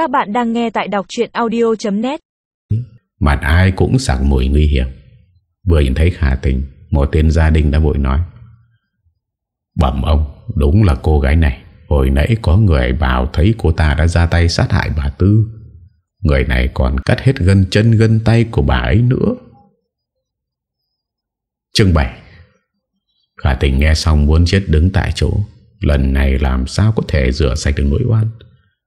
Các bạn đang nghe tại đọc chuyện audio.net Mặt ai cũng sặc mùi nguy hiểm. Vừa nhìn thấy khả tình, Một tên gia đình đã vội nói. Bẩm ông, Đúng là cô gái này. Hồi nãy có người bảo thấy cô ta đã ra tay sát hại bà Tư. Người này còn cắt hết gân chân, gân tay của bà ấy nữa. Chương 7 Khả tình nghe xong muốn chết đứng tại chỗ. Lần này làm sao có thể rửa sạch được nỗi oan?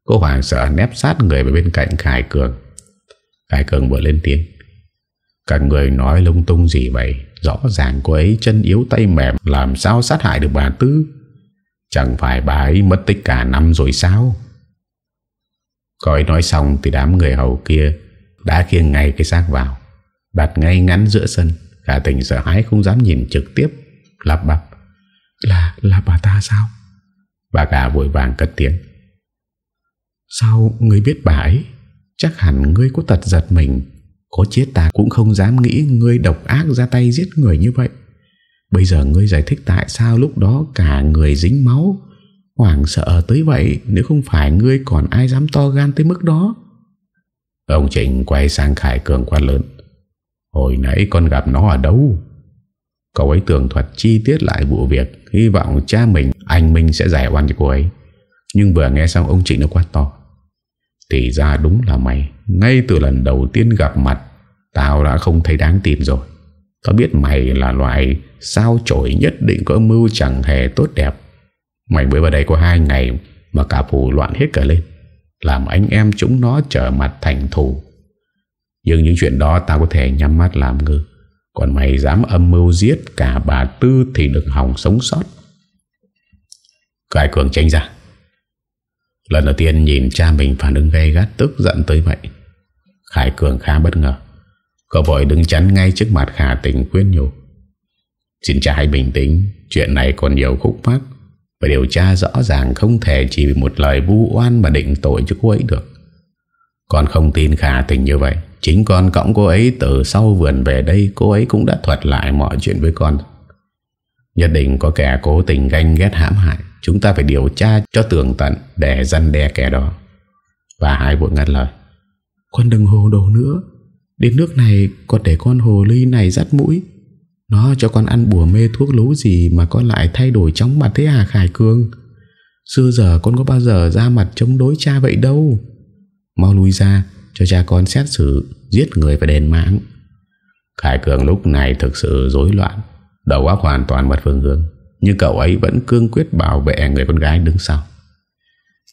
Cô hoàng sợ nép sát người bên cạnh Khải Cường. Khải Cường vừa lên tiếng. Các người nói lung tung gì vậy? Rõ ràng cô ấy chân yếu tay mềm Làm sao sát hại được bà Tư? Chẳng phải bà ấy mất tích cả năm rồi sao? Cô ấy nói xong Thì đám người hầu kia Đã khiêng ngay cái xác vào Đặt ngay ngắn giữa sân. Cả tình sợ hãi không dám nhìn trực tiếp Lắp bắp. Là, là bà ta sao? Bà cả vội vàng cất tiếng Sao ngươi biết bà ấy? Chắc hẳn ngươi có tật giật mình. Có chết ta cũng không dám nghĩ Ngươi độc ác ra tay giết người như vậy. Bây giờ ngươi giải thích tại sao Lúc đó cả người dính máu. Hoảng sợ tới vậy, Nếu không phải ngươi còn ai dám to gan tới mức đó? Ông Trịnh quay sang Khải Cường quan lớn. Hồi nãy con gặp nó ở đâu? Cậu ấy tường thuật chi tiết lại vụ việc, Hy vọng cha mình, Anh Minh sẽ giải oan cho cô ấy. Nhưng vừa nghe xong, ông Trịnh nó quát to. Thì ra đúng là mày. Ngay từ lần đầu tiên gặp mặt, Tao đã không thấy đáng tin rồi. Tao biết mày là loại Sao trổi nhất định có mưu chẳng hề tốt đẹp. Mày mới vào đây có hai ngày Mà cả phủ loạn hết cả lên, Làm anh em chúng nó trở mặt thành thù. Nhưng những chuyện đó Tao có thể nhắm mắt làm ngư Còn mày dám âm mưu giết cả bà Tư Thì được hỏng sống sót. Cái cường tranh ra. Lần đầu tiên nhìn cha mình phản ứng gay gắt, Tức giận tới vậy. Khải Cường khá bất ngờ. Cậu vội đứng chắn ngay trước mặt Khả tình khuyên nhủ. Xin cha hãy bình tĩnh, Chuyện này còn nhiều khúc mắc, Và điều tra rõ ràng không thể Chỉ vì một lời vu oan mà định tội cho cô ấy được. Con không tin Khả tình như vậy, Chính con cõng cô ấy từ sau vườn về đây, Cô ấy cũng đã thuật lại mọi chuyện với con. Nhất định có kẻ cố tình ganh ghét hãm hại. Chúng ta phải điều tra cho tường tận Để dân đe kẻ đó. Và hai vội ngắt lời. Con đừng hồ đồ nữa. Đến nước này còn để con hồ ly này dắt mũi. Nó cho con ăn bùa mê thuốc lú gì Mà con lại thay đổi chóng mặt thế à Khải Cương. Xưa giờ con có bao giờ ra mặt chống đối cha vậy đâu. Mau lui ra, Cho cha con xét xử, Giết người và đền mạng. Khải Cường lúc này thực sự rối loạn, Đầu óc hoàn toàn mất phương hướng. Nhưng cậu ấy vẫn cương quyết bảo vệ người con gái đứng sau.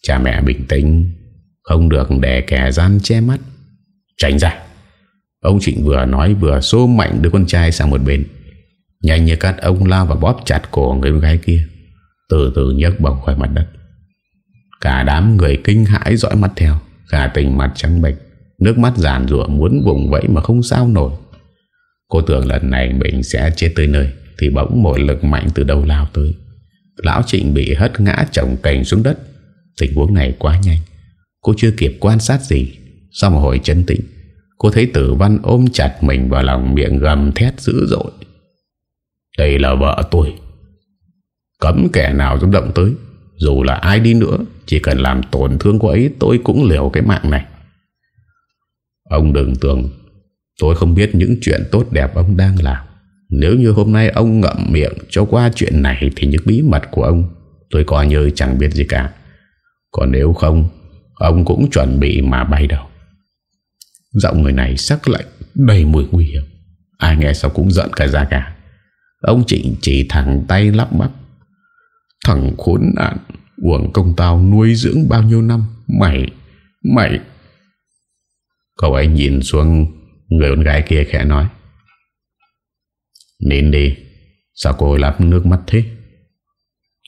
Cha mẹ bình tĩnh, Không được để kẻ gian che mắt. Tránh ra. Ông Trịnh vừa nói vừa xô mạnh đứa con trai sang một bên. Nhanh như cắt ông lao và bóp chặt cổ người con gái kia. Từ từ nhấc bồng khỏi mặt đất. Cả đám người kinh hãi dõi mắt theo. Cả tình mặt trắng bệch. Nước mắt giàn ruộng muốn vùng vẫy mà không sao nổi. Cô tưởng lần này mình sẽ chết tới nơi. Thì bỗng một lực mạnh từ đầu lao tới. Lão Trịnh bị hất ngã chồng cành xuống đất. Tình huống này quá nhanh. Cô chưa kịp quan sát gì, Sau một hồi chân tĩnh, Cô thấy tử văn ôm chặt mình vào lòng miệng gầm thét dữ dội. Đây là vợ tôi. Cấm kẻ nào dám động tới, Dù là ai đi nữa, Chỉ cần làm tổn thương cô ấy, Tôi cũng liều cái mạng này. Ông đừng tưởng Tôi không biết những chuyện tốt đẹp ông đang làm. Nếu như hôm nay ông ngậm miệng cho qua chuyện này Thì những bí mật của ông Tôi coi như chẳng biết gì cả. Còn nếu không, Ông cũng chuẩn bị mà bay đầu Giọng người này sắc lạnh, Đầy mùi nguy hiểm. Ai nghe sao cũng giận cả da cả Ông Trịnh chỉ thẳng tay lắp bắp. Thằng khốn nạn, Uổng công tao nuôi dưỡng bao nhiêu năm, Mày Mày. Cậu ấy nhìn xuống, Người con gái kia khẽ nói. Nín đi. Sao cô lắp nước mắt thế?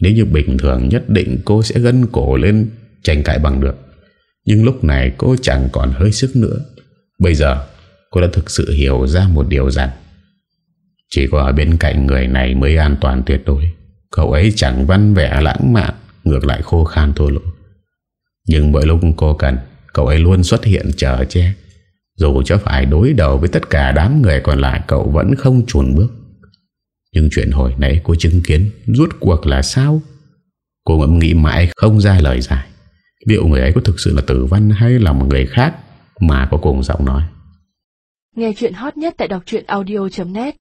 Nếu như bình thường, nhất định cô sẽ gân cổ lên, tranh cãi bằng được. Nhưng lúc này cô chẳng còn hơi sức nữa. Bây giờ, cô đã thực sự hiểu ra một điều rằng, Chỉ có ở bên cạnh người này mới an toàn tuyệt đối. Cậu ấy chẳng văn vẻ lãng mạn, Ngược lại khô khan thô lỗ. Nhưng mỗi lúc cô cần, Cậu ấy luôn xuất hiện chờ che. Dù cho phải đối đầu với tất cả đám người còn lại, Cậu vẫn không chuồn bước. Nhưng chuyện hồi nãy cô chứng kiến Rút cuộc là sao? Cô ngẫm nghĩ mãi không ra lời giải. Liệu người ấy có thực sự là tử văn hay là một người khác? Mà có cùng giọng nói. Nghe chuyện hot nhất tại đọc audio.net